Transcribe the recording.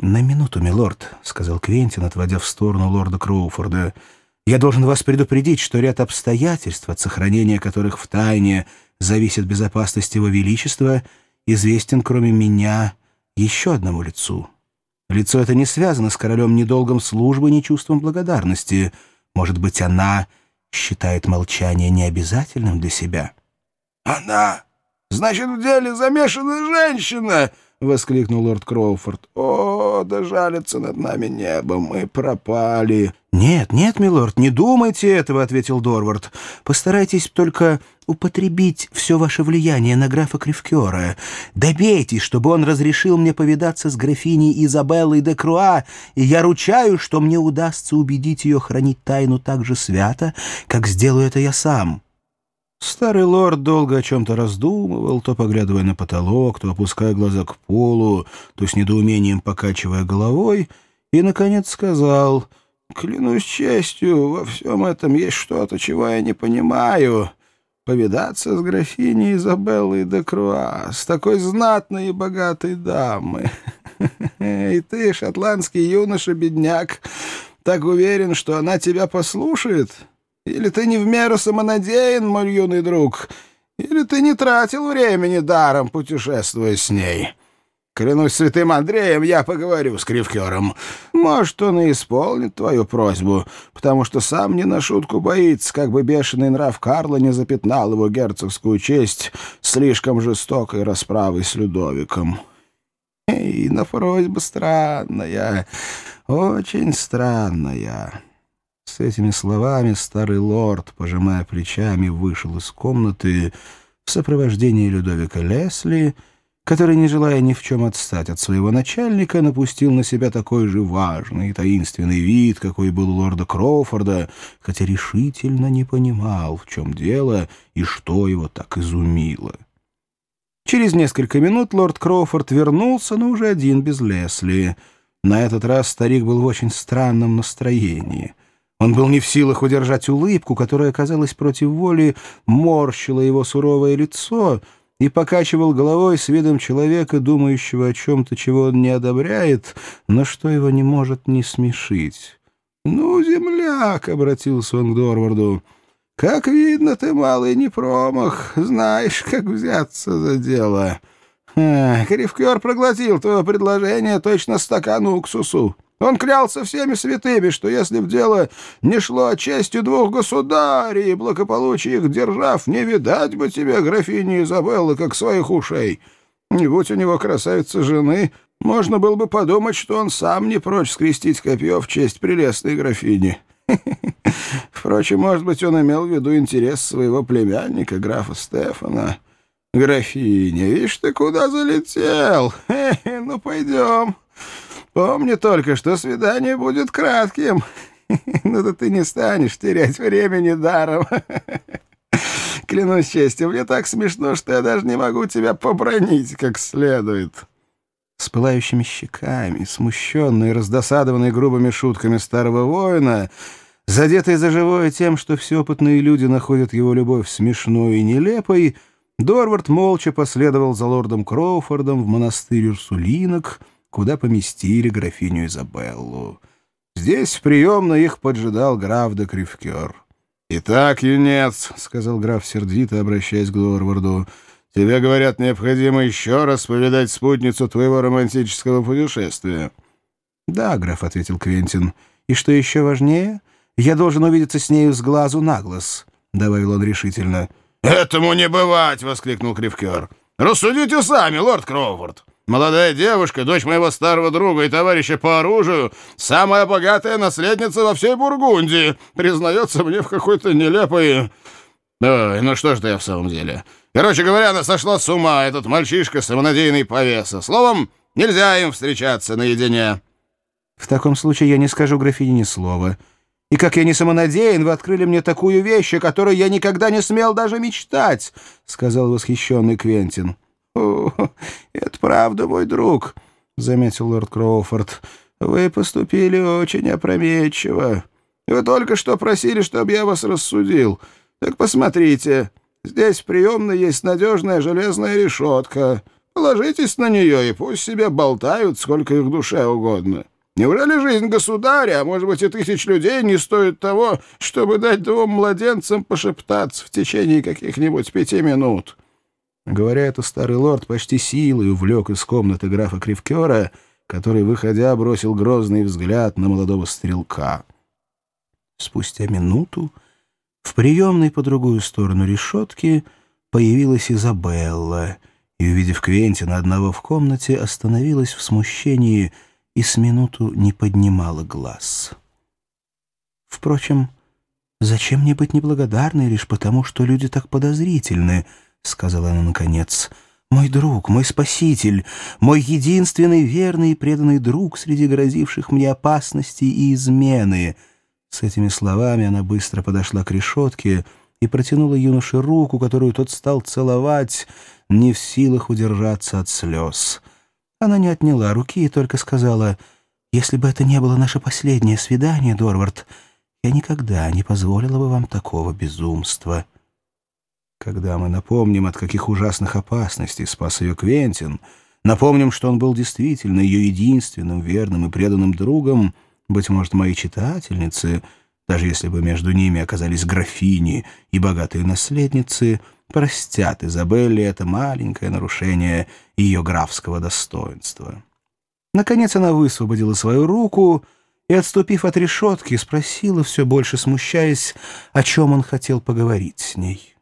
«На минуту, милорд», — сказал Квентин, отводя в сторону лорда Кроуфорда. «Я должен вас предупредить, что ряд обстоятельств, от сохранения которых в тайне зависит безопасность его величества, известен, кроме меня, еще одному лицу. Лицо это не связано с королем ни долгом службы, ни чувством благодарности. Может быть, она считает молчание необязательным для себя?» «Она! Значит, в деле замешана женщина!» — воскликнул лорд Кроуфорд. «О, да жалится над нами небо, мы пропали!» «Нет, нет, милорд, не думайте этого», — ответил Дорвард. «Постарайтесь только употребить все ваше влияние на графа Кривкера. Добейтесь, чтобы он разрешил мне повидаться с графиней Изабеллой де Круа, и я ручаю, что мне удастся убедить ее хранить тайну так же свято, как сделаю это я сам». Старый лорд долго о чем-то раздумывал, то поглядывая на потолок, то опуская глаза к полу, то с недоумением покачивая головой, и, наконец, сказал, «Клянусь честью, во всем этом есть что-то, чего я не понимаю. Повидаться с графиней Изабеллой де Круа, с такой знатной и богатой дамой. И ты, шотландский юноша-бедняк, так уверен, что она тебя послушает?» Или ты не в меру самонадеян, мой юный друг, или ты не тратил времени даром, путешествуя с ней. Клянусь святым Андреем, я поговорю с Кривкером. Может, он и исполнит твою просьбу, потому что сам не на шутку боится, как бы бешеный нрав Карла не запятнал его герцогскую честь слишком жестокой расправой с Людовиком. И на просьба странная, очень странная». Этими словами старый лорд, пожимая плечами, вышел из комнаты в сопровождении Людовика Лесли, который, не желая ни в чем отстать от своего начальника, напустил на себя такой же важный и таинственный вид, какой был у лорда Кроуфорда, хотя решительно не понимал, в чем дело и что его так изумило. Через несколько минут лорд Кроуфорд вернулся, но уже один без Лесли. На этот раз старик был в очень странном настроении — он был не в силах удержать улыбку, которая, казалось, против воли морщила его суровое лицо и покачивал головой с видом человека, думающего о чем-то, чего он не одобряет, но что его не может не смешить. «Ну, земляк!» — обратился он к Дорварду. «Как видно, ты малый не промах, знаешь, как взяться за дело. Кривкер проглотил твое предложение точно стакан уксусу». Он клялся всеми святыми, что если б дело не шло о чести двух государей и благополучии их держав, не видать бы тебе, графини Изабеллы, как своих ушей. Не будь у него красавицы жены, можно было бы подумать, что он сам не прочь скрестить копье в честь прелестной графини. Впрочем, может быть, он имел в виду интерес своего племянника, графа Стефана. Графиня, видишь ты, куда залетел? ну, пойдем. Помни только, что свидание будет кратким. Ну да ты не станешь терять времени даром. Клянусь честью, мне так смешно, что я даже не могу тебя побронить как следует». С пылающими щеками, смущенный раздосадованный грубыми шутками старого воина, задетый за живое тем, что все опытные люди находят его любовь смешной и нелепой, Дорвард молча последовал за лордом Кроуфордом в монастырь Урсулинок, куда поместили графиню Изабеллу. Здесь в приемной их поджидал граф де Кривкер. «Итак, юнец», — сказал граф сердито, обращаясь к Дорварду, — «тебе, говорят, необходимо еще раз повидать спутницу твоего романтического путешествия». «Да, граф», — ответил Квентин, — «и что еще важнее, я должен увидеться с нею с глазу на глаз», — добавил он решительно. «Этому не бывать!» — воскликнул Кривкер. «Рассудите сами, лорд Кроуфорд. Молодая девушка, дочь моего старого друга и товарища по оружию, самая богатая наследница во всей Бургундии, признается мне в какой-то нелепой... Ой, ну что ж я в самом деле? Короче говоря, она сошла с ума, этот мальчишка самонадеянный повеса. Словом, нельзя им встречаться наедине. В таком случае я не скажу графине ни слова. И как я не самонадеян, вы открыли мне такую вещь, о которой я никогда не смел даже мечтать, — сказал восхищенный Квентин. «О, это правда, мой друг», — заметил лорд Кроуфорд. «Вы поступили очень опрометчиво. Вы только что просили, чтобы я вас рассудил. Так посмотрите, здесь в приемной есть надежная железная решетка. Положитесь на нее, и пусть себе болтают, сколько их душе угодно. Неужели жизнь государя, а может быть и тысяч людей, не стоит того, чтобы дать двум младенцам пошептаться в течение каких-нибудь пяти минут?» Говоря это, старый лорд почти силой увлек из комнаты графа Кривкера, который, выходя, бросил грозный взгляд на молодого стрелка. Спустя минуту в приемной по другую сторону решетки появилась Изабелла и, увидев Квентина одного в комнате, остановилась в смущении и с минуту не поднимала глаз. Впрочем, зачем мне быть неблагодарной лишь потому, что люди так подозрительны —— сказала она наконец. «Мой друг, мой спаситель, мой единственный верный и преданный друг среди грозивших мне опасностей и измены». С этими словами она быстро подошла к решетке и протянула юноше руку, которую тот стал целовать, не в силах удержаться от слез. Она не отняла руки и только сказала, «Если бы это не было наше последнее свидание, Дорвард, я никогда не позволила бы вам такого безумства». Когда мы напомним, от каких ужасных опасностей спас ее Квентин, напомним, что он был действительно ее единственным верным и преданным другом, быть может, мои читательницы, даже если бы между ними оказались графини и богатые наследницы, простят Изабелле это маленькое нарушение ее графского достоинства. Наконец она высвободила свою руку и, отступив от решетки, спросила, все больше смущаясь, о чем он хотел поговорить с ней.